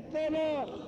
Yettene.